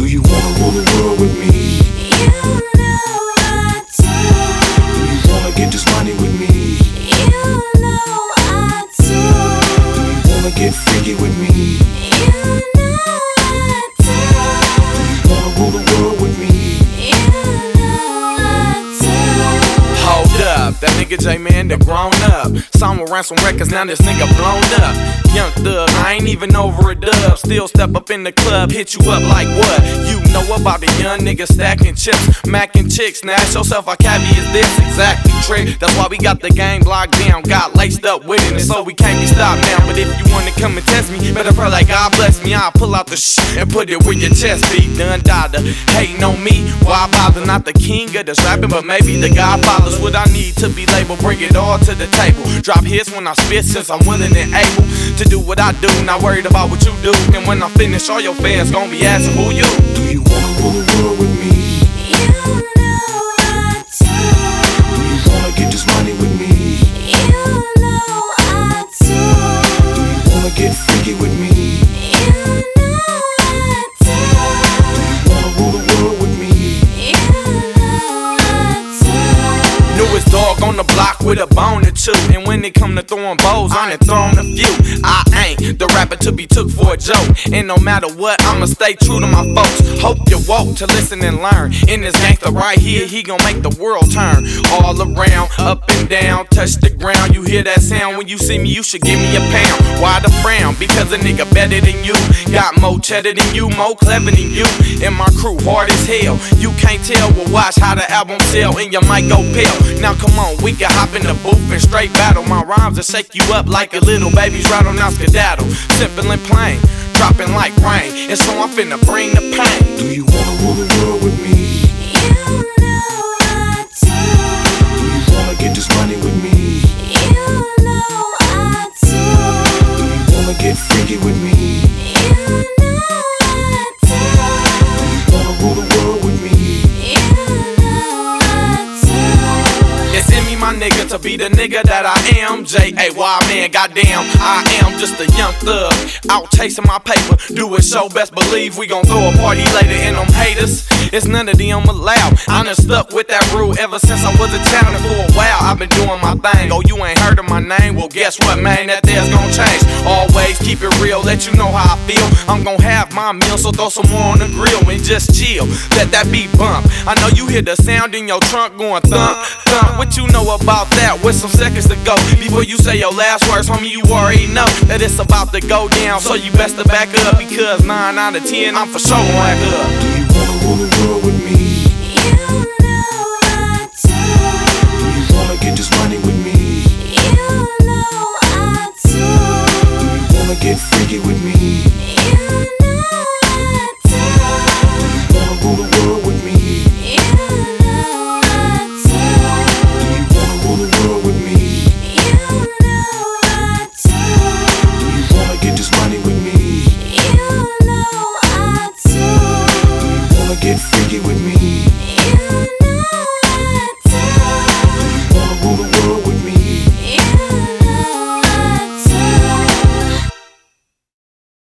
Do you wanna rule the world with me? You know I do. Do you wanna get this money with me? Nigga J Man, they grown up. Song around some records, now this nigga blown up. Young thug, I ain't even over a dub. Still step up in the club, hit you up like what? You know about the young nigga stacking chips, macking chicks. Now ask yourself, how cabby is this exactly trick? That's why we got the game locked down, got laced up with it, so we can't be stopped now. But if you wanna come and test me, better pray like God bless me. I'll pull out the shit and put it where your chest be. Done dada, hating on me. Why bother? Not the king of this rapping, but maybe the godfather's what I need to be labeled. Bring it all to the table. Drop hits when I spit since I'm willing and able to do what I do. Not worried about what you do. And when I finish, all your fans gon' be asking who you. Do you wanna rule the world And when it come to throwing bows, I done thrown a few. I ain't the rapper to be took for a joke. And no matter what, I'ma stay true to my folks. Hope you woke to listen and learn. In this gangster right here, he gon' make the world turn. All around, up and down, touch the ground. You hear that sound when you see me, you should give me a pound. Why the frown? Because a nigga better than you. Got more cheddar than you, more clever than you. And my crew hard as hell. You can't tell, well, watch how the album sell, and you might go pale. Now come on, we can hop in the booth and straight battle. My rhymes will shake you up like a little baby's rattle, now skedaddle. Simple and plain, dropping like rain. And so I'm finna bring the pain. Do you wanna rule the world with me? You my nigga, to be the nigga that I am. J A Y man, goddamn, I am just a young thug. Out chasing my paper, do it so best believe we gon' throw a party later and them haters. It's none of them allowed. I done stuck with that rule ever since I was a child, and for a while I've been doing my thing. Oh, you ain't heard of my name? Well, guess what, man? That there's gon' change. Keep it real, let you know how I feel. I'm gon' have my meal, so throw some more on the grill and just chill. Let that beat bump. I know you hear the sound in your trunk going thump, thump. What you know about that? With some seconds to go before you say your last words, homie, you already know that it's about to go down. So you best to back up because nine out of ten, I'm for sure gon' back up. With me? You know I do. Wanna rule the world with me? You know I do. Do you wanna rule the world with me? You know I do. Do you wanna get this money with me? You know I do. Do you wanna get freaky with me?